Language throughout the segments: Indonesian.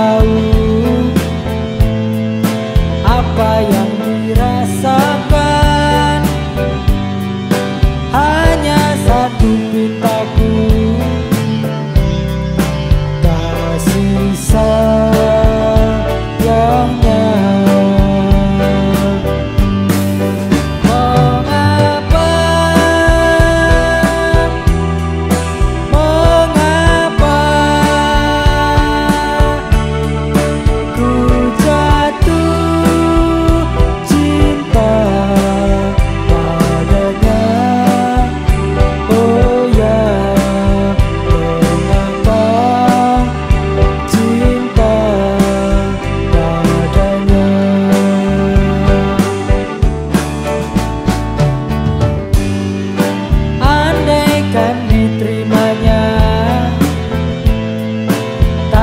tahu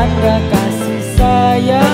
tanda kasih sayang